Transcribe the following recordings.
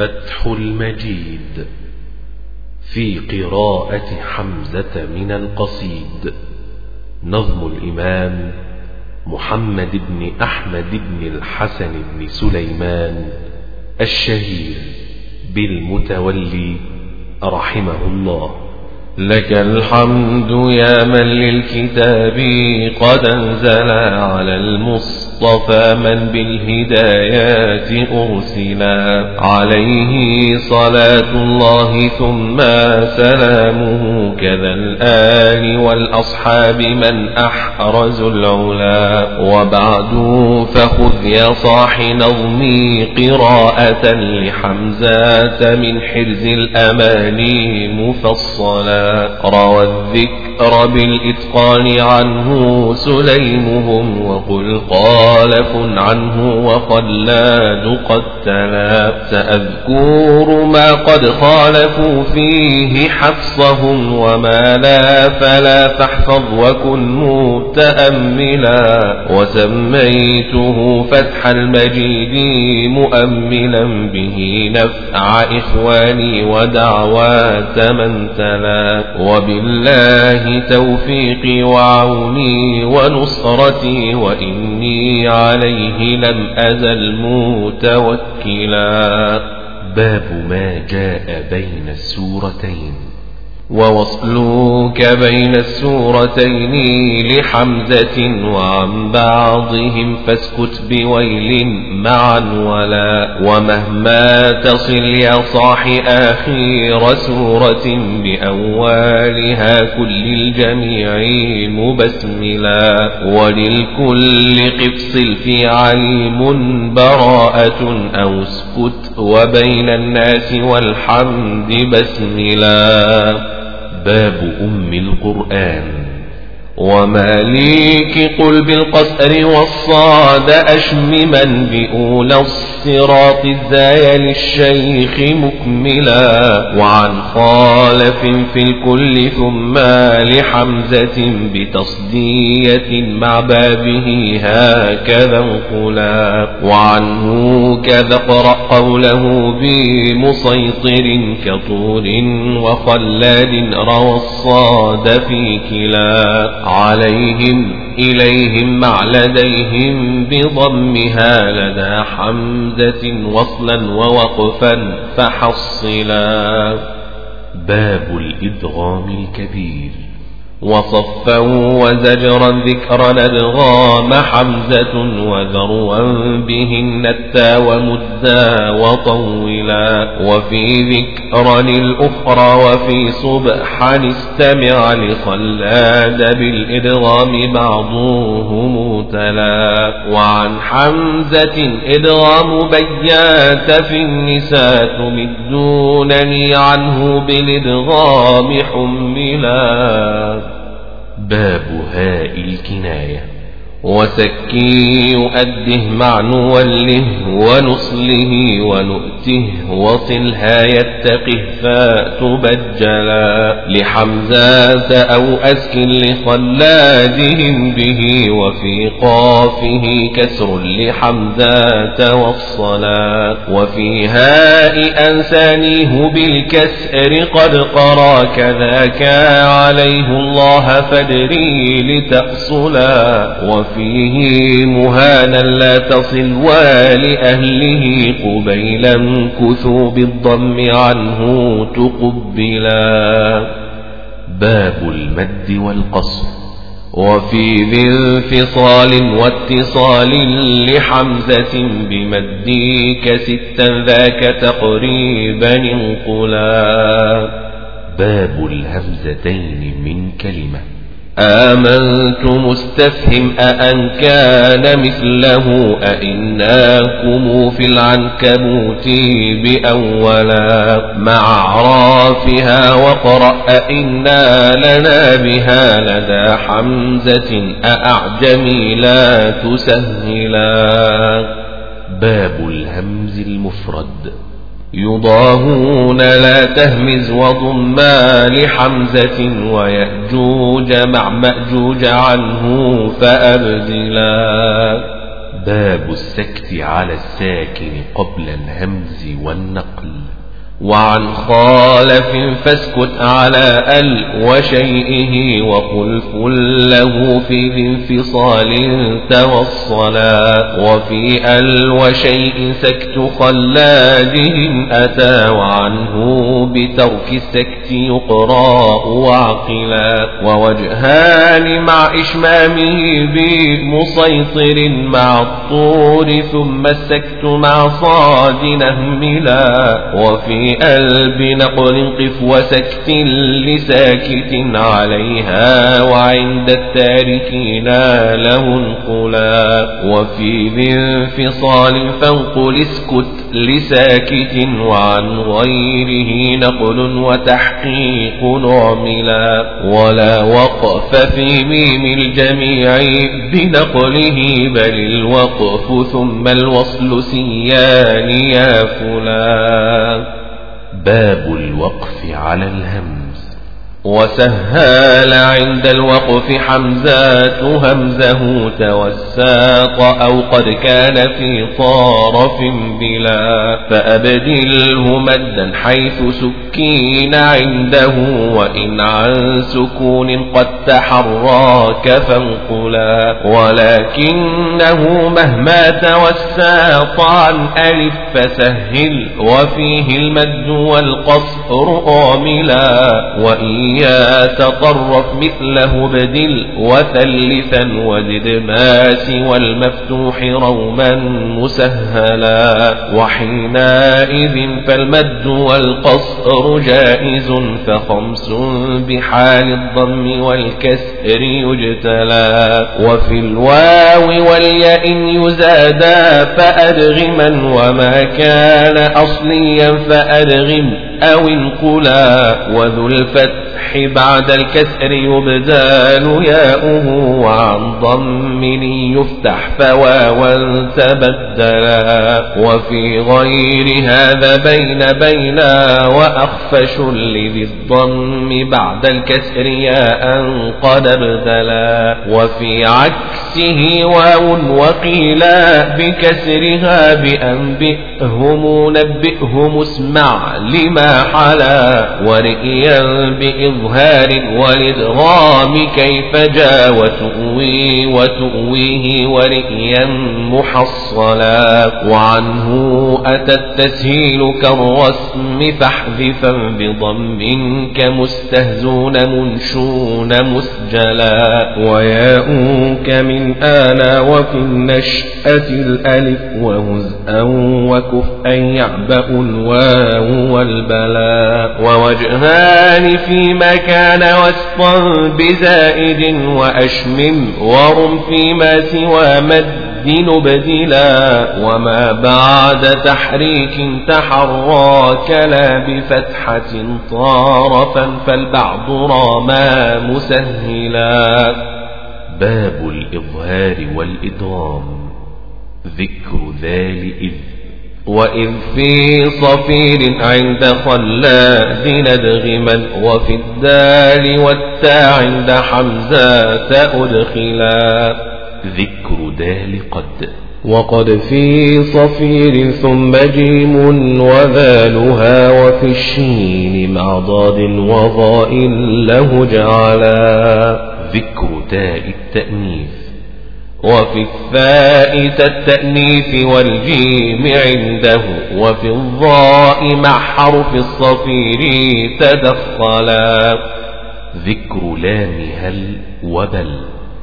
فتح المجيد في قراءة حمزة من القصيد. نظم الإمام محمد بن أحمد بن الحسن بن سليمان الشهير بالمتولي رحمه الله. لك الحمد يا من للكتاب قد أنزل على المصطفى. من بالهدايات أرسلا. عليه صلاة الله ثم سلامه كذا الآل والأصحاب من أحرزوا العلا. وبعد فخذ يا صاح نظمي قراءة لحمزات من حرز الأماني مفصلا. روى الذكر بالإتقان عنه سليمهم وقل خالف عنه وخلاد قد تلا. سأذكر ما قد خالفوا فيه حفصهم وما لا فلا فاحفظ وكن متأملا. وسميته فتح المجيد مؤملا به نفع إخواني ودعوات من تلا. وبالله توفيقي وعوني ونصرتي وإني عليه لم أزل متوكلا. باب ما جاء بين السورتين. ووصلوك بين السورتين لحمزة وعن بعضهم فاسكت بويل معا ولا ومهما تصل يا صاح آخير سورة بأولها كل الجميع مبسملا وللكل قفص في عليم براءة أو اسكت وبين الناس والحمد بسملا باب أم القرآن. وماليك قل بالقصر والصاد أشمما بأولى الصراط الزايا للشيخ مكملا وعن خالف في الكل ثم لحمزة بتصدية مع بابه هكذا انقلا وعنه كذا اقرأ قوله بمسيطر كطور وخلاد روى الصاد في كلا عليهم إليهم مع لديهم بضمها لدى حمزة وصلا ووقفا فحصلا. باب الإدغام الكبير. وصفا وزجرا ذكرا ادغام حمزة وذروا به النتا ومدا وطولا وفي ذكرا الأخرى وفي صبحا استمع لخلاد بالإدغام بعضهم تلا. وعن حمزة إدغام بيات في النساء تمدونني عنه بالإدغام حملا. باب هاء الكناية. وسكي يؤده مع نوله ونصله ونؤته وصلها يتقه فتبجلا لحمزات أو أسكن لخلادهم به وفي قافه كسر لحمزات والصلاة وفي هاء أنسانيه بالكسر قد قرى كذاك عليه الله فادري لتأصلا وفيه مهانا لا تصل ولأهله قبيلا كثوا بالضم عنه تقبلا. باب المد والقصر. وفي ذي انفصال واتصال لحمزة بمديك ستا ذاك تقريبا انقلا. باب الهمزتين من كلمة. آمنت مستفهم أأن كان مثله؟ أئناكم في العنكبوت بأولا مع عرافها وقرأ أئنا لنا بها لدى حمزة؟ أأعجمي لا تسهلا؟ باب الهمز المفرد. يضاهون لا تهمز وضما لحمزة ويأجوج مع مأجوج عنه فأبدلا. باب السكت على الساكن قبل الهمز والنقل. وعن خالف فاسكت على أل وشيئه وخلف له في الانفصال توصلا وفي أل وشيء سكت خلادهم أتى وعنه بترك السكت يقرأ وعقلا ووجهان مع إشمامه بمسيطر مع الطور ثم السكت مع صاد نهملا وفي بقلب نقل قف وسكت لساكت عليها وعند التاركين له انقلا. وفي ذي انفصال فانقل اسكت لساكت وعن غيره نقل وتحقيق عملا. ولا وقف في ميم الجميع بنقله بل الوقف ثم الوصل سيان يا فلان. باب الوقف على الهمز وسهال عند الوقف حمزات همزه توساط أو قد كان في طرف بلا فأبدله مدا حيث سكين عنده وإن عن سكون قد تحراك فانقلا ولكنه مهما توساط عن ألف فسهل وفيه المد والقصر آملا وإن يتطرف مثله بدل وثلثا وزد ما سوى المفتوح روما مسهلا وحينئذ فالمد والقصر جائز فخمس بحال الضم والكسر يجتلى وفي الواو والياء يزادا فأدغما وما كان أصليا فأدغم أو انقلا وذو الفتح بعد الكسر يبدال ياؤه وعن ضم يفتح فواوا تبدلا وفي غير هذا بين بينا وأخفش لذي الضم بعد الكسر ياء قد ابدلا وفي عكسه واو وقيلا بكسرها بأنبئهم نبئهم اسمع لما حلا ورئيا بإظهار والإدغام كيف جاء وتؤوي وتؤويه ورئيا محصلا وعنه أتى التسهيل كالرسم فاحذفا بضم كمستهزون منشون مسجلا وياؤك من آلا وفي النشأة الألف وهزءا وكفءا يعبأ الواو والبلاء ووجهان فيما كان وسطا بزائد وأشمم ورم فيما سوى مد نبدلا وما بعد تحريك تحراك لا بفتحة طارفا فالبعض راما مسهلا. باب الإظهار والإدغام. ذكر ذال إذ وإذ في صفير عند خلاد ندغما وفي الدال والتاء عند حمزات أدخلا ذكر دال قد وقد في صفير ثم جيم وذالها وفي الشين مع ضاد وضاء له جعلا ذكر تاء التأنيث وفي الثاء التأنيث والجيم عنده وفي الضاء مع حرف الصفير تدخلا. ذكر لام هل وبل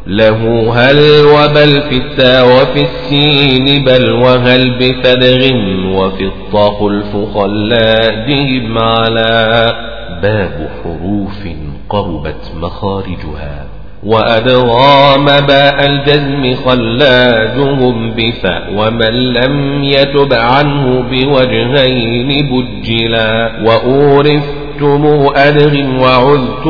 له هل وبل في التاء وفي السين بل وهل بفدغ وفي الطاء خلف خلادهم على باب حروف قربت مخارجها. وأدغام باء الجزم خلادهم بفاء ومن لم يتب عنه بوجهين بجلا وأورثتم أدغ وعذت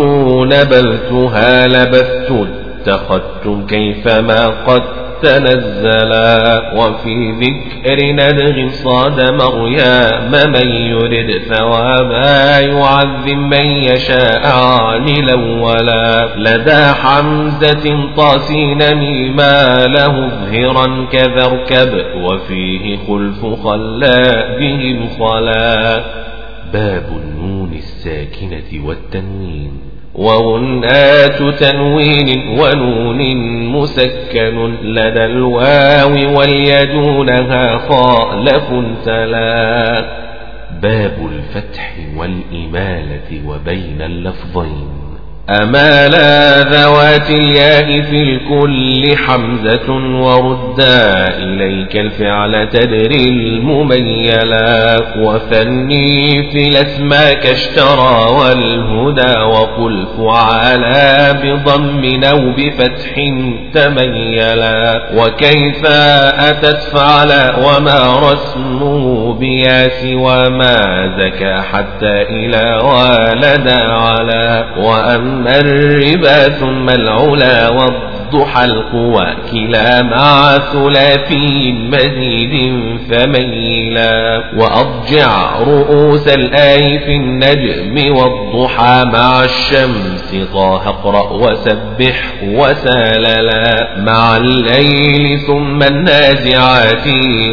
نبذتها لبثت اتخذتم كيفما قد تنزلا وفي ذكر ندغ صاد مريم من يرد ثوابا يعذب من يشاء عن الأولا لدى حمزة طاسين ميما له ظهرا كذا اركب وفيه خلف خلا بهم خلا. باب النون الساكنة والتنوين. وغنات تنوين ونون مسكن لدى الواو واليدونها خالف تلا. باب الفتح والإمالة وبين اللفظين. أمالا ذوات الياء في الكل حمزة وردا إليك الفعل تدري المميلا وثني في الأسماء كاشترى والهدى وقل فعلا بضم أو بفتح تميلا وكيف أتت فعلا وما رسمه بياس وما زكى حتى إلى والدا على وأما ثم الربا ثم العلا والضحى القوى كلا مع ثلاثي مزيد فميلا وأضجع رؤوس الآي في النجم والضحى مع الشمس طه اقرأ وسبح وساللا مع الليل ثم النازعات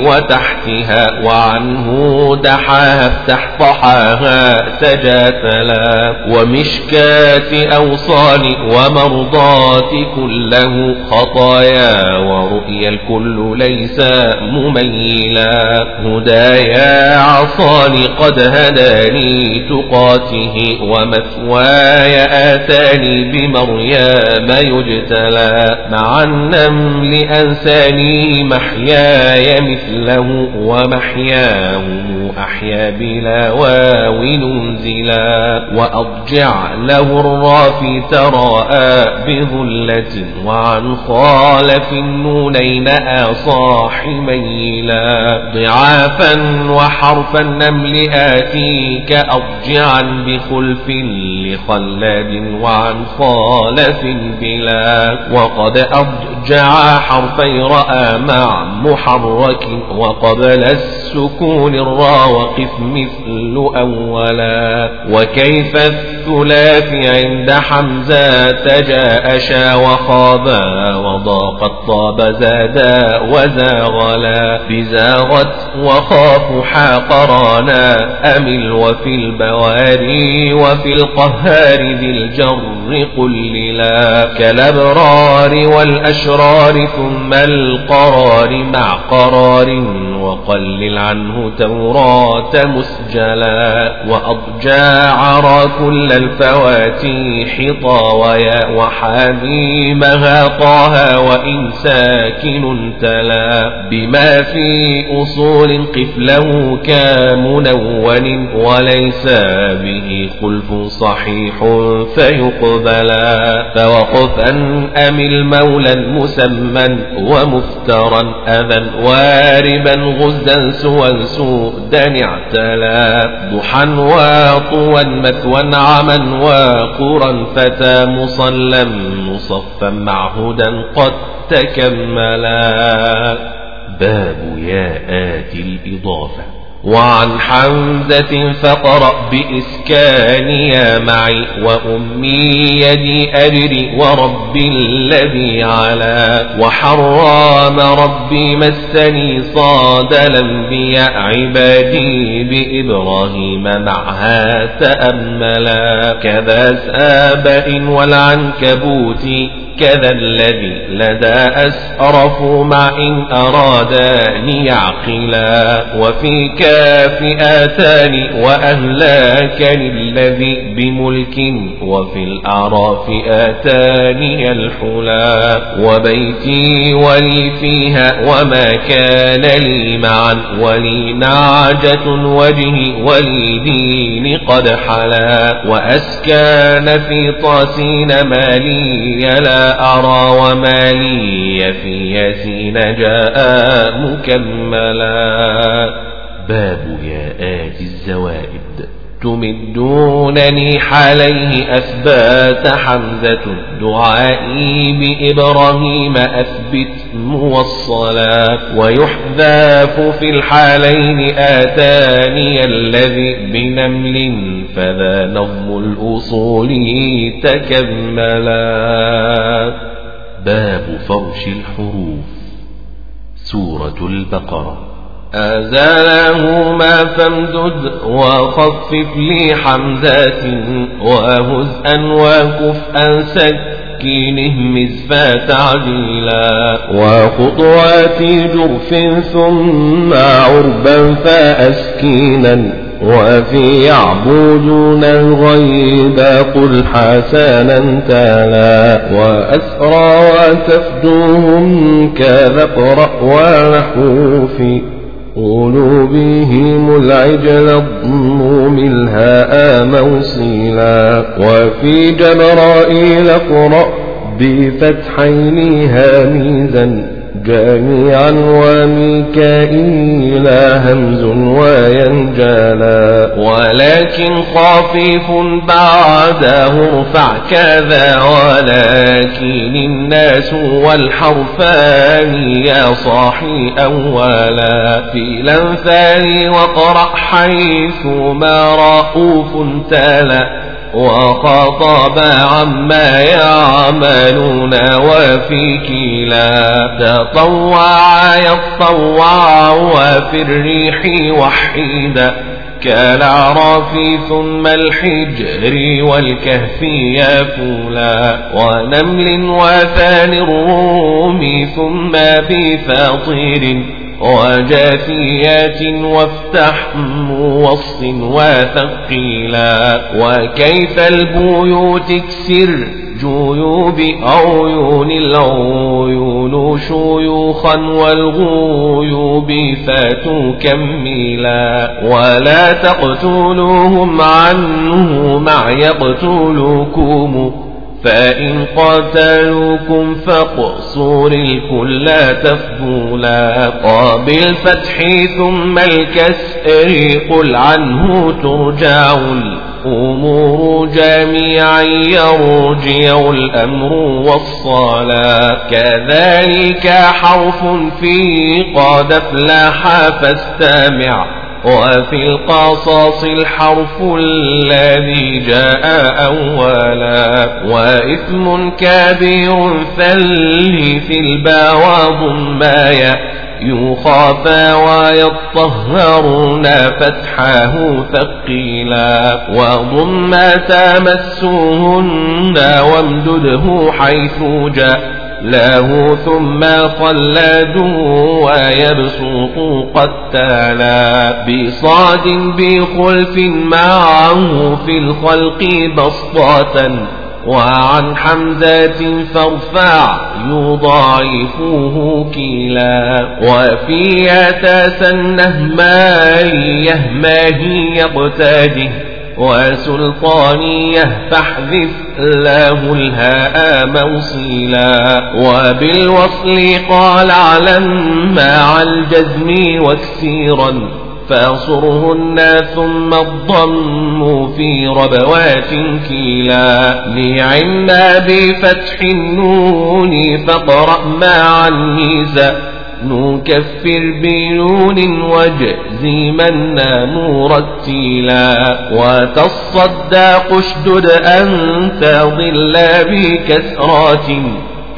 وتحتها وعنه دحاها افتح طحاها تجاثلا. ومشكات أوصال ومرضات كله خطايا ورؤيا الكل ليس مميلا. هدايا عصاني قد هداني تقاته ومثواي آتاني بمريم يجتلى. مع النمل أنساني محياي مثله ومحياه أحيا بلا واو ننزلا. وأضجع له الرافي تراءى بذلة وعن خالف النونين آصاح ميلا ضعافا وحرف النمل آتيك أضجعا بخلف لخلاد وعن خالف بلا وقد أضجع حرفي رأى مع محرك وقبل السكون الرا وقف مثل أولا وكيف الثلاث عند حمزة جاء شا وخابا وضاقت طاب زادا وزاغلا بزاغت وخاف حاقرانا أمل وفي البواري وفي القهار ذي الجر قل لا كالأبرار والأشرار ثم القرار مع قرار وقلل عنه توراة مسجلا وأضجاع كل الفواتيح طاويا وحميمها طه وإن ساكن تلا بما في أصول قفله كمنون وليس به خلف صحيح فيقبلا فوقفا أمل مولا مسمى ومفترا أذى واربا غزا سوى سودا اعتلى ضحى وطوى مثوى عما وقرا فتى مصلى مصفا مع هدى قد تكملا. باب ياءات الإضافة. وعن حمزة فقرأ بإسكان يا معي وأمي يدي أجري وربي الذي على وحرام ربي مسني صاد الأنبياء عبادي بإبراهيم معها تأملا كذا سابئ والعنكبوت كذا الذي لدى أسرف مع إن أرادان يعقلا وفي كاف آتاني وأهلاك الذي بملك وفي الأعراف آتاني الحلا وبيتي ولي فيها وما كان لي معا ولي نعجة وجهي ولي دين قد حلا وأسكان في طاسين مالي لا أرى وما لي في ياسين جاء مكملا. باب ياءات الزوائد. تمدونني حاليه أثبات حمزة دعائي بإبراهيم أثبت موصلا ويحذاف في الحالين آتاني الذي بنمل فذا نظم الأصول تكملا باب فرش الحروف سورة البقرة أزالهما فامدد وخفف لي حمزات وهزءا وكفءا سكينه مزفا تعديلا وخطوات جرف ثم عربا فأسكينا وفي يعبدون الغيب قل حسنا تالا وأسرى وتفدوهم كذا اقرأ ونحوفي قلوبهم العجل الضموم الهاء موصيلا وفي جبرائيل اقرأ بفتحين هاميزا جميعا وميكائيل همز وينجالا. ولكن خفيف بعده ارفع كذا ولكن الناس والحرفان يا صاحي أولا. في الأنفال وقرأ حيث ما رؤوف تالا. وخطب عما يعملون وفي كلا تطوع يطوع وفي الريح وحيدا كالعراف ثم الحجر والكهف يفولا. ونمل وثاني الروم ثم بفاطر وجاثيات وافتح موص وثقيلا. وكيف البيوت اكسر جيوب عيون العيون شيوخا والغيوب فتكملا. ولا تقتلوهم عنه مع يقتلكم. فإن قاتلوكم فاقصور الكل تفضولا. قابل فتح ثم الكسر قل عنه ترجع الأمور جميعا يرجع الأمر والصلاة. كذلك حرف في قد أفلح فاستمع. وفي القصص الحرف الذي جاء أولا وإثم كبير ثلي في البا وضمايا يخافى ويطهرون فتحه ثقيلا. وضم تمسهن وامدده حيث جاء. له ثم خلدوا ويبسط قتالا بصاد بخلف معه في الخلق بسطة وعن حمزة فارفع يضاعفه كلا وفي يتسنه ما يهماه يقتده وسلطانيه فاحذف له الهاء موصيلا. وبالوصل قال علم مع الجزم واكسيرا فاصرهن ثم الضم في ربوات كيلا. لعنا بفتح النون فاقرأ مع الميزة نكفر بنون واجزمنا مرتلا وتصدق اشدد أن تضل بكسرات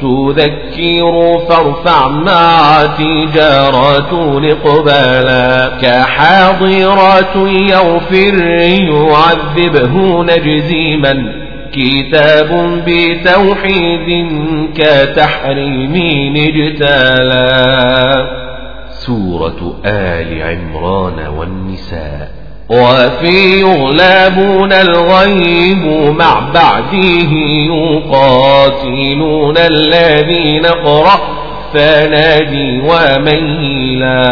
تذكر فارفع مع تجارة لقبالا كحاضرات يغفر يعذبه نجزيما كتاب بتوحيد كتحريم اجتالا سورة آل عمران والنساء وفي يغلبون الغيب مع بعده يقاتلون الذين قرأ فنادي وميلا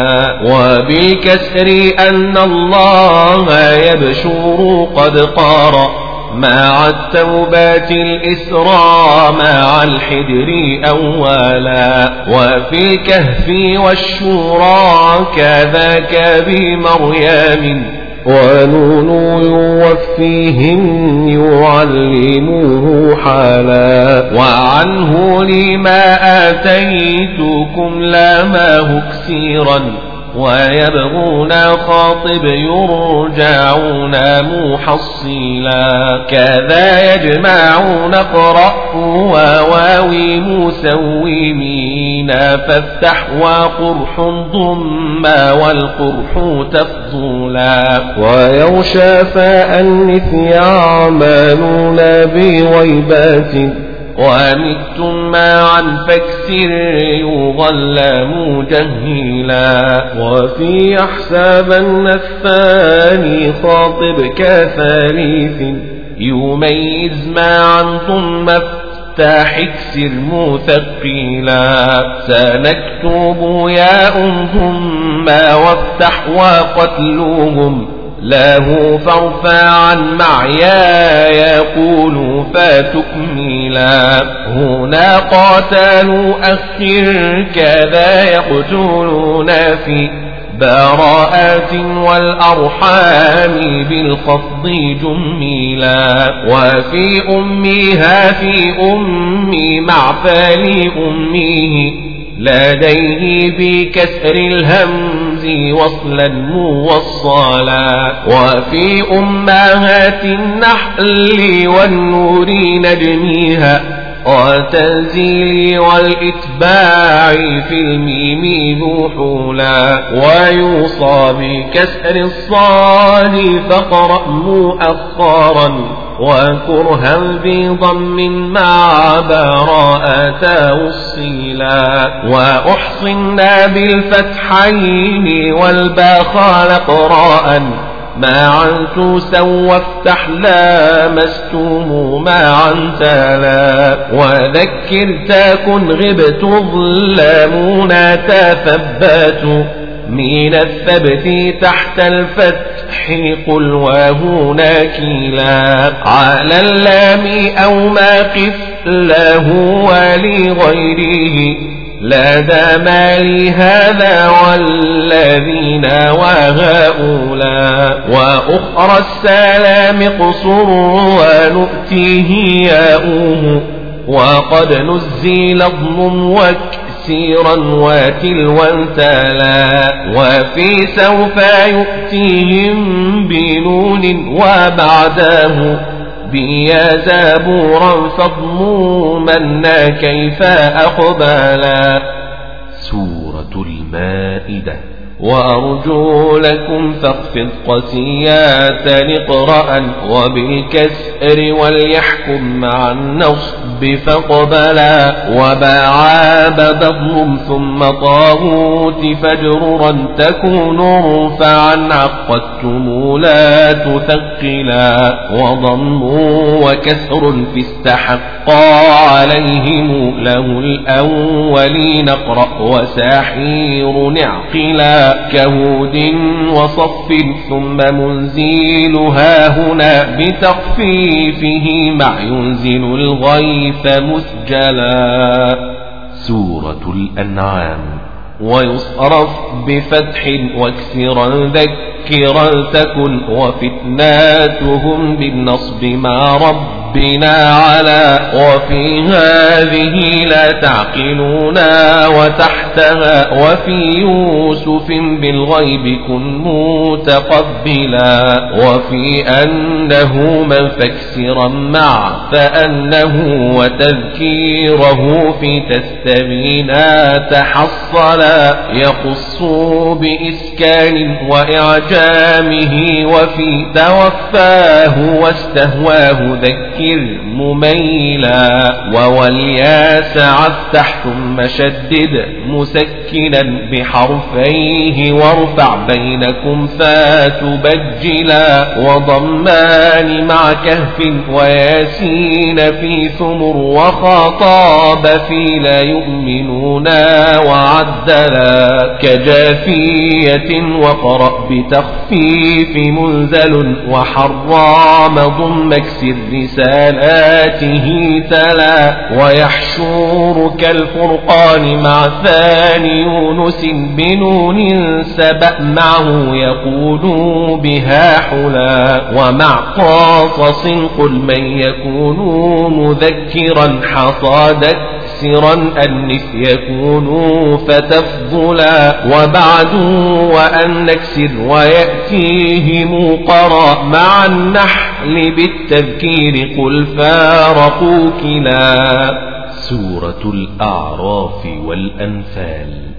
وبالكسر أن الله يبشر قد قارأ مع التوبات الإسرى مع الحدر أولا وفي الكهف والشورى كذاك بمريم ونون يوفيهم يعلموه حالا وعنه لما آتيتكم لا ما كسيرا ويبغون خاطب يرجعون محصيلا كذا يجمعون قرأ وواوي مسومين. فافتح وقرح ضما والقرح تفضولا. ويوشى فأنث يعملون بغيبات ومتم معا فاكسر يغلى مجهلا وفي يحسبن الثاني خاطب كثالث يميز معا ثم افتح اكسر مثقيلا سنكتب يا ثم وافتح وقتلوهم له فارفع عن معيا يقول فتكملا هنا قاتلوا أخر كذا يقتلون في براءات والأرحام بالخفض جميلا. وفي أمها في أمي مع فالي أمه لديه بكسر الهمز وصلا موصلا وفي أمهات النحل والنور نجميها والتنزيل والإتباع في الميم ذو حولا ويوصى بكسر الصاد فقرأ مؤخرا وكرها بضم مع براءة وصيلا وأحصنا بالفتحين والبا خالق راء ما سوى وافتح لامستم ما تلا وذكر تكن غبت ظلامون تثبتوا من الثبت تحت الفتح قل وهنا على اللام أو ما قف له ولغيره. لدى مالي هذا والذين وهؤلاء. وأخرى السلام قصر ونؤتيه ياؤه. وقد نزل اضم وكسيرا وتلوا تلا وفي سوف يؤتيهم بنون وبعده بيا زابورا فضموما كيف أقبلا سورة المائدة وأرجو لكم فاخفض قسيات نقرأ وبالكسر وليحكم مع النصب فقبلا وباعا بضم ثم طاغوت فجررا تكون رفعا عقدتم لا تثقلا وضم وكسر في استحقا عليهم له الأولين اقرأ وساحير نعقلا كهود وصف ثم منزيلها هنا بتخفيفه مع ينزل الغيث مسجلا. سورة الأنعام. ويصرف بفتح واكسرا ذكرا تكن وفتناتهم بالنصب مع ربنا على وفي هذه لا تعقلون وتحتها وفي يوسف بالغيب كن متقبلا وفي أنه من فاكسرا مع فأنه وتذكيره في تستبينا تحصلا يخص بإسكان وإعجامه وفي توفاه واستهواه ذكر مميلا وولياس عفتح ثم شدد مسكنا بحرفيه وارفع بينكم فتبجلا وضمان مع كهف وياسين في ثمر وخطاب في لا يؤمنون وعد مثلا كجافية وقرأ بتخفيف منزل وحرام ضم اكسر رسالاته تلا ويحشور كالفرقان مع ثاني يونس بنون سبأ معه يقول بها حلا ومع قاصص قل من يكون مذكرا حصادك مكسرا أنث يكون فتفضلا وبعد وأن نكسر ويأتيه موقرا مع النحل بالتذكير قل فارقوا كلا سورة الأعراف والأنفال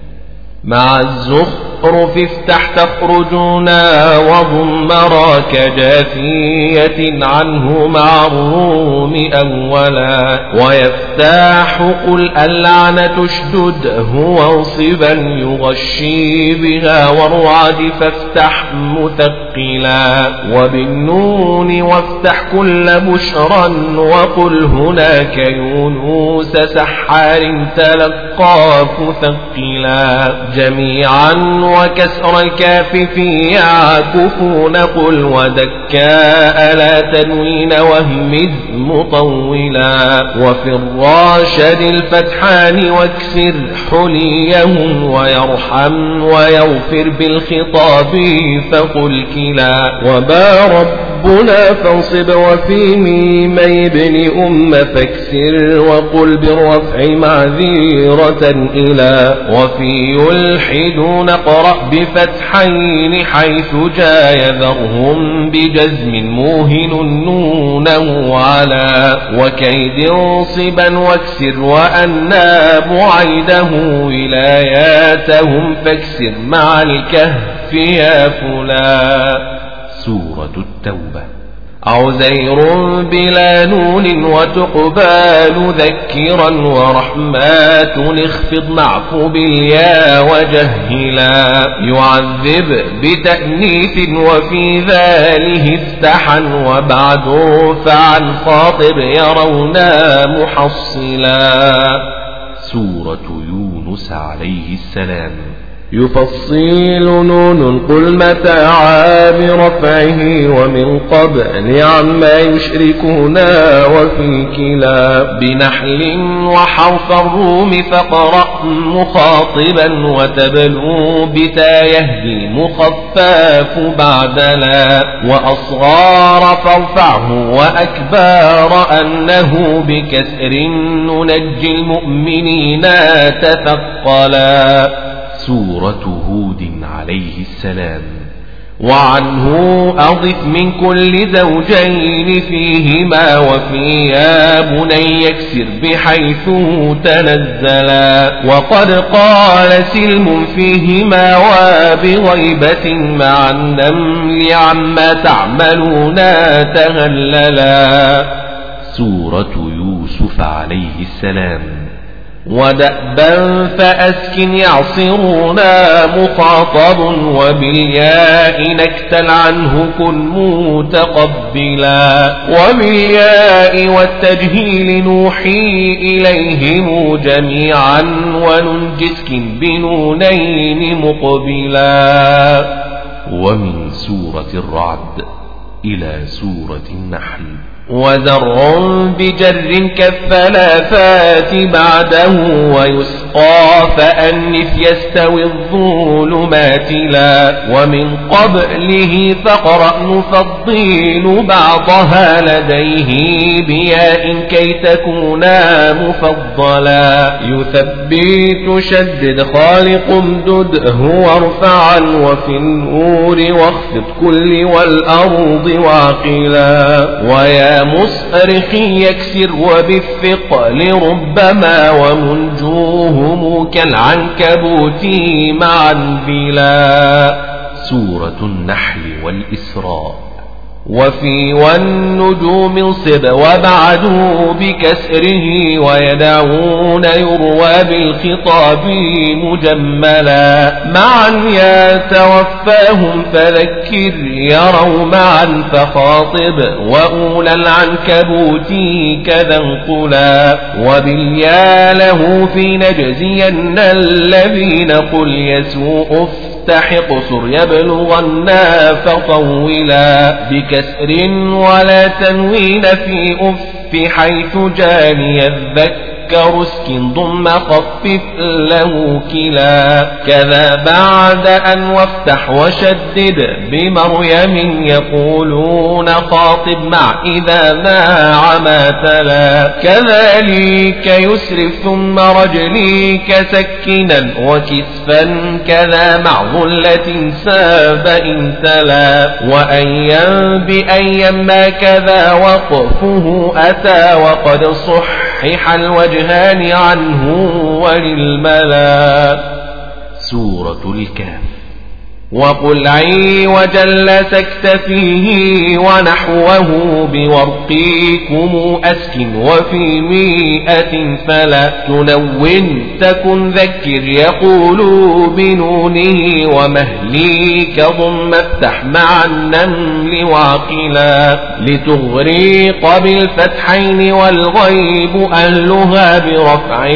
مع الزخرف افتح تخرجنا وضمرا كجاثية عنه مع الروم أولا ويفتاح قل اللعنة اشدده وانصبا يغشي بها والرعد فافتح مثقلا وبالنون وافتح كل بشرا وقل هناك يونس سحار تلقاف ثقلا جميعا وكسر الكاف في يعكفون قل ودكاء لا تنوين وهمز مطولا وفي الراشد الفتحان واكسر حليهم ويرحم ويغفر بالخطاب فقل كلا وبا ربنا فانصب وفي ميمي ابن أم فاكسر وقل بالرفع معذيرة إلى وفي يلحدون قرأ بفتحين حيث جاء يذرهم بجزم موهن نونه على وكيد صبا واكسر وأنا بعيده ولاياتهم فاكسر مع الكهف يا فلا. سورة التوبة. عزير بلا نون وتقبال ذكرا ورحمات. اخفض معفو باليا وجهلا. يعذب بتأنيث وفي ذاله افتحا. وبعد فعن خاطب يرونا محصلا. سورة يونس عليه السلام. يفصيل نون قل متاعا برفعه ومن قبل عما يشركنا وفي كلا بنحل وحرف الروم فقرأ مخاطبا وتبلو بتا يهدي مخفاف بعد لا وأصغار فارفعه وأكبار أنه بكسر ننجي المؤمنين تثقلا سورة هود عليه السلام. وعنه أضف من كل زوجين فيهما وفي يا بني يكسر بحيث تنزلا. وقد قال سلم فيهما وبغيبة مع النمل عما تعملون تهللا. سورة يوسف عليه السلام. ودأبا فأسكن يعصرنا مخاطب وبالياء نكتل عنه كن متقبلا وبالياء والتجهيل نوحي إليهم جميعا وننجسك بنونين مقبلا ومن سورة الرعد إلى سورة النحل وزر بجر كالثلاثات بعده ويسقى فأنف يستوي الظلمات لا ومن قبله فقرأ نفضيل بعضها لديه بياء كي تكونا مفضلا. يثبت شدد خالق امدده وارفعا وفي النور واخفض كل والأرض واقلا. ويا مصرخ يكسر وبالثقل ربما ومنجوهم كالعنكبوت معا بلا سورة النحل والإسراء. وفي والنجوم انصب وبعد بكسره ويدعون يروى بالخطاب مجملا. معا يتوفاهم فذكر يروا معا فخاطب وأولى العنكبوت كذا انقلا. وباليا له في نجزين الذين قل يسوء مستحق سر يبلغنا فطولا بكسر ولا تنوين في أف حيث جاني الذكر. كرسك ضم خفف له كلا كذا بعد أن وافتح وشدد بمريم يقولون خاطب مع إذا ما عما تلا كذلك يسرف ثم رجليك سكنا وكسفا كذا مع ظلة ساب إن تلا وأيا بأيا ما كذا وقفه أتى وقد صحح الوجه الوجهان عنه وللملا. سورة الكهف. وقل عي وجل سكت فيه ونحوه بورقيكم أسكن وفي مئة فلا تنون تكن ذكر يقول بنونه ومهليك ضم افتح مع النمل وعقلا لتغريق بالفتحين والغيب أهلها برفع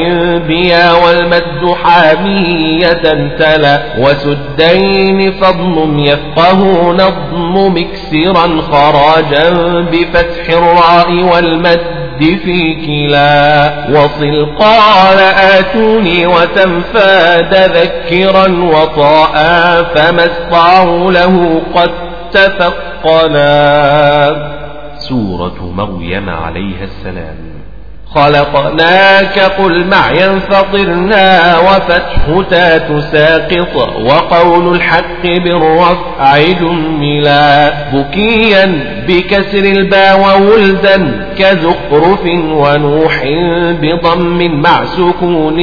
بيا والمد حامية تلا. وسدين فضل يفقه نظم مكسرا خراجا بفتح الراء والمد في كلا. وصل قال آتوني وتنفاد ذكرا وطاء فما استطاعوا له قد تفقنا. سورة مريم عليها السلام. خلقناك قل معيا فطرنا وفتح تا تساقط وقول الحق بالرفع جملا بكيا بكسر الباء وولدا كزخرف ونوح بضم مع سكون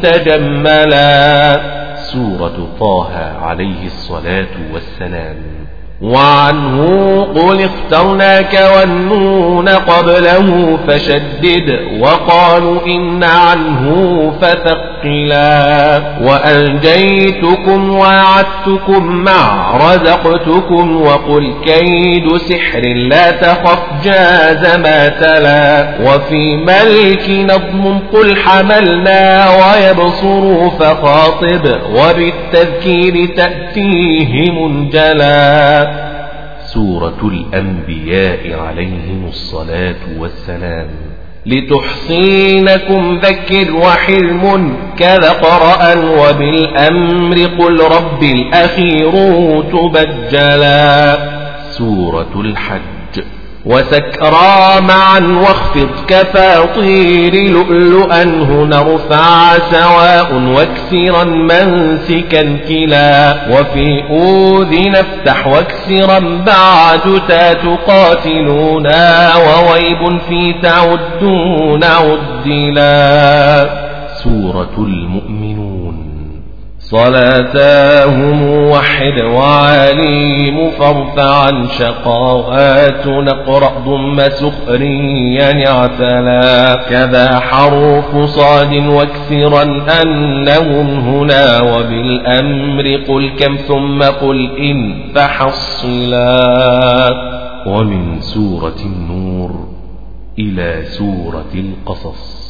تجملا سورة طه عليه الصلاة والسلام. وعنه قل اخترناك والنون قبله فشدد وقالوا إن عنه فثقلا وأنجيتكم وعدتكم مع رزقتكم وقل كيد سحر لا تخف جاز ما تلا وفي ملك نظم قل حملنا ويبصر فخاطب وبالتذكير تأتيه منجلا سورة الأنبياء عليهم الصلاة والسلام. لتحصينكم ذكر وحلم كذا قرأ وبالأمر قل رب الأخير تبجلا. سورة الحج. وسكرى معا واخفض كفاطير لؤلؤا هنا ارفع سواء واكسرا منسكا كلا وفي أوذ نفتح واكسرا بعد تا تقاتلونا وويب في تعدون عدلا سورة المؤمنون صلاتاهم وحد وعليم فارفعا شقاوات نقرأ ضم سخريا اعتلى كذا حرف صاد واكسرا أنهم هنا وبالأمر قل كم ثم قل إن فحصلا ومن سورة النور إلى سورة القصص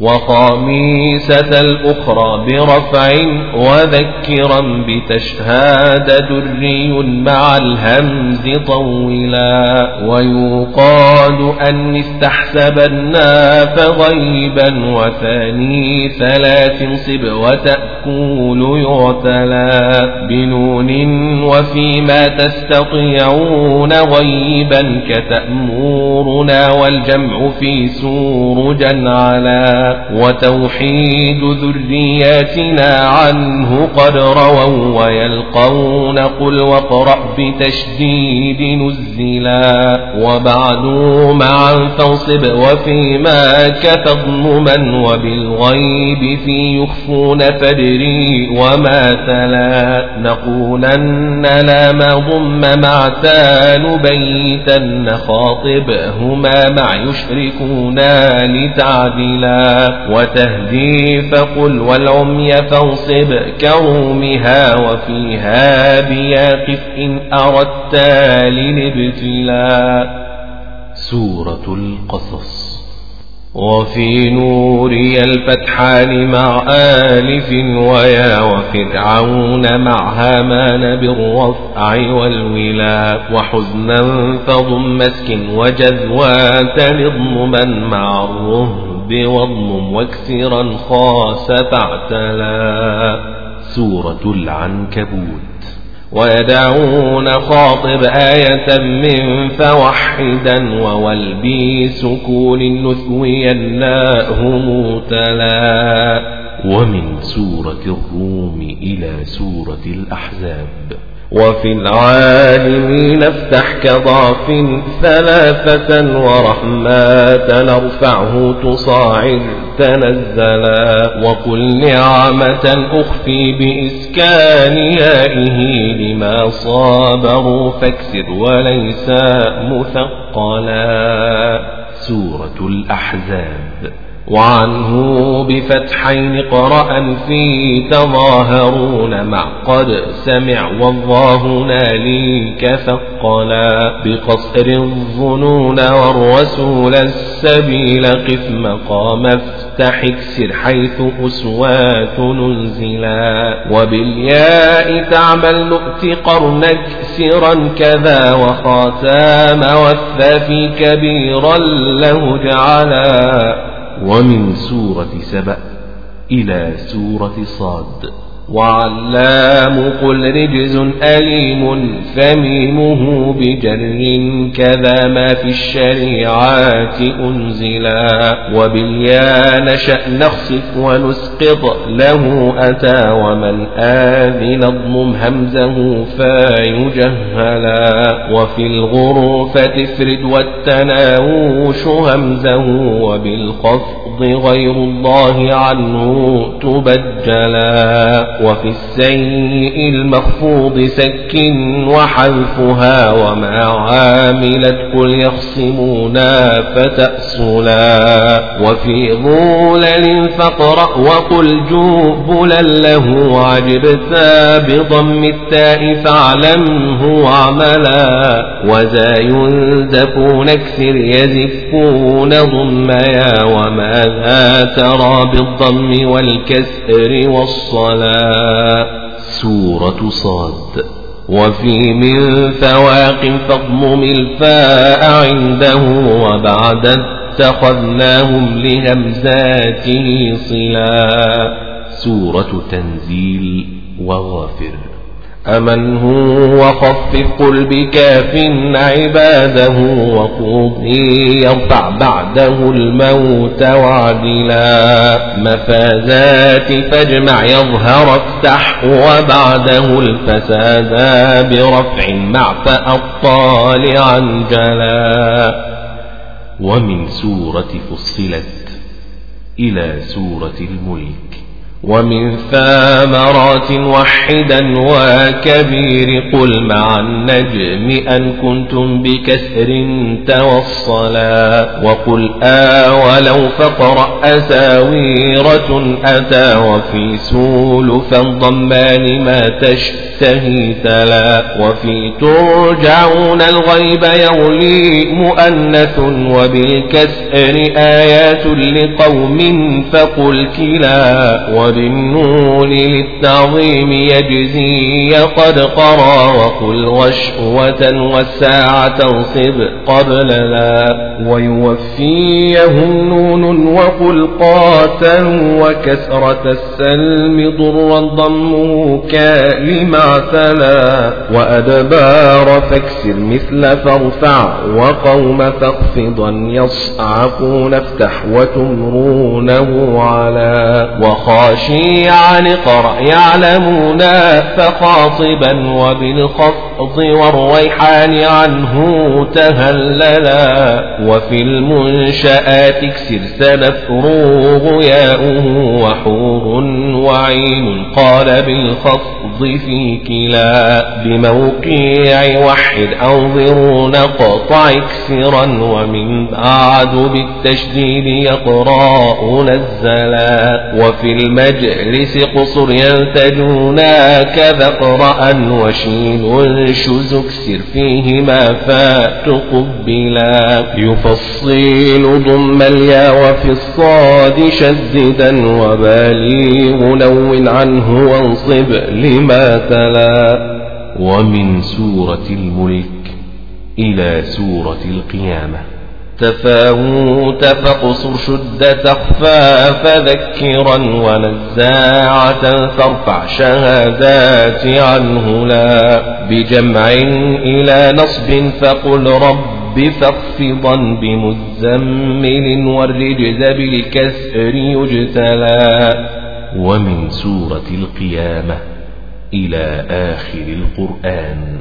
وخاميسة الأخرى برفع وذكرا بتشهاد دري مع الهمز طولا ويقال أن استحسبنا فغيبا وثاني ثلاث صب وتأكول يعتلى بنون وفيما تستطيعون غيبا كتأمورنا والجمع في سورجا على وتوحيد ذرياتنا عنه قد رووا ويلقون قل وقرأ بتشديد نزلا وبعد معا فانصب وفيما كتضمما وبالغيب في يخفون فدري وما تلا نقولن لا ما ضم مع تال بيتا خاطبهما مع يشركونا لتعدلا وتهدي فقل والعمي فانصب كرومها وفيها بياقف إن أردت للابتلاء. سورة القصص. وفي نوري الفتحان مع آلف ويا وفرعون مع هامان بالرفع والولا. وحزنا فضم مسك وجذوات لضمما مع الرهب واضمم واكسرا خاس فاعتلا سورة العنكبوت. ويدعون خاطب آية من فوحدا وولبي سكون النثوي الناهم تلا ومن سورة الروم إلى سورة الأحزاب. وفي العالمين افتح كضعف ثلاثة ورحمات نرفعه تصاعد تنزلا وقل نعمة أخفي بإسكان يائه لما صابروا فاكسر وليس مثقلا سورة الأحزاب وعنه بفتحين قرأ في تظاهرون مع قد سمع والله ناليك ثقلا بقصر الظنون والرسول السبيل قف مقام افتح اكسر حيث أسوات ننزلا وبالياء تعمل نؤت قرنك سرا كذا وخاتام والثافي كبيرا له جعلا ومن سورة سبأ إلى سورة صاد. وعلام قل رجز أليم فميمه بجر كذا ما في الشريعات أنزلا وباليا نشأ نخسف ونسقط له أتى ومن آذن اضمم همزه فيجهلا وفي الغرفة افرد والتناوش همزه وبالخفض غير الله عنه تبجلا وفي السيء المخفوض سك وحذفها وما عاملت قل يخصمونا فتأصلا. وفي ظلل فاقرأ وقل جوبلا له عجبتا بضم التاء فاعلمه واعملا وذا ينزفون أكثر يزفون ضميا وماذا ترى بالضم والكسر والصلاة سورة صاد وفي من فواق فاضمم الفاء عنده وبعد اتخذناهم لهمزاته صلا سورة تنزيل وغافر أمن هو وخفف قل بكاف عباده وقوضي يرفع بعده الموت وعدلا مفازات فاجمع يظهر افتح وبعده الفسادا برفع مع فأبطال عنجلا ومن سورة فصلت إلى سورة الملك ومن ثامرات وحدا وكبير قل مع النجم أن كنتم بكسر توصلا وقل آ ولو أساويرة أتى وفي سولف الضمان ما تشتهي تلا وفي ترجعون الغيب يغلي مؤنث وبالكسر آيات لقوم فقل كلا وبالنون للتعظيم يجزي قد قرى وقل غشوة والساعة انصب قبل لا. ويوفيهم نون وقل قاتلوا وكسرة السلم ضرا ضمه كالمع تلا وأدبار فاكسر مثل فارفع وقوم فاخفضا يصعقون افتح وتمرونه على. وخاشيعا اقرأ يعلمون فخاطبا وبالخفض والريحان عنه تهللا وفي المنشآت اكسر سنفروغ ياؤه وحور وعين قال بالخفض في كلا بموقيع وحد أنظروا نقطع اكسرا ومن بعد بالتشديد يقرأ نزلا وفي الم المجلس قصر ينتجونا كذا اقرأ وشين شز اكسر فيهما فتقبلا يفصيل ضم الياء وفي الصاد شددا وباليغ لون عنه وانصب لما تلا. ومن سورة الملك إلى سورة القيامة. تفاوت فقصر شد تخفى فذكرا ونزاعة فارفع شهادات عنه لا بجمع إلى نصب فقل رب فاخفضا بمزمل والرجز بالكسر يجتلى ومن سورة القيامة إلى آخر القرآن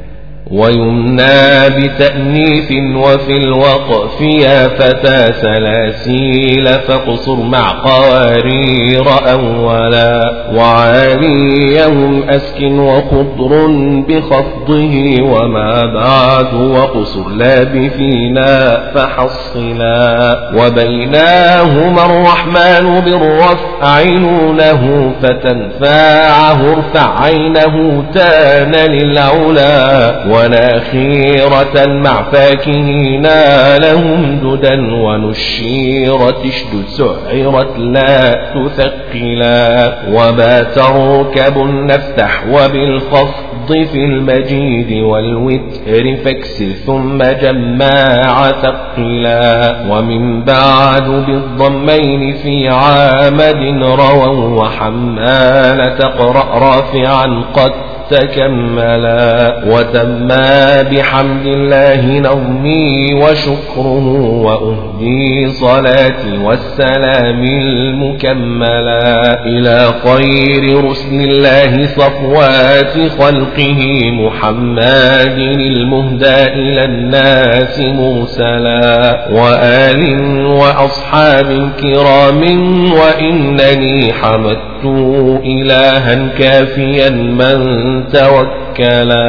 ويمنى بتأنيث وفي الوقف يا فتى سلاسيل فاقصر مع قوارير أولا وعاليهم أسكن وخضر بخفضه وما بعد وقصر لابثينا فحصلا وبيناهما الرحمن بالرفع نونه فتنفاعه ارفع عينه تان للعلا ولا خيرة مع فاكهنا لهم ددا ونشيرت اشد سعرت لا تثقلا. وما تركب نفتح وبالخفض في المجيد والوتر فاكسر ثم جماع ثقلا. ومن بعد بالضمين في عامد رووا وحمال تقرأ رافعا قد تكملا وتما بحمد الله نظمي وشكره وأهدي صلاتي والسلام المكملا إلى خير رسل الله صفوات خلقه محمد المهدى إلى الناس مرسلا وآل وأصحاب كرام وإنني حمدت إلها كافيا من توكلا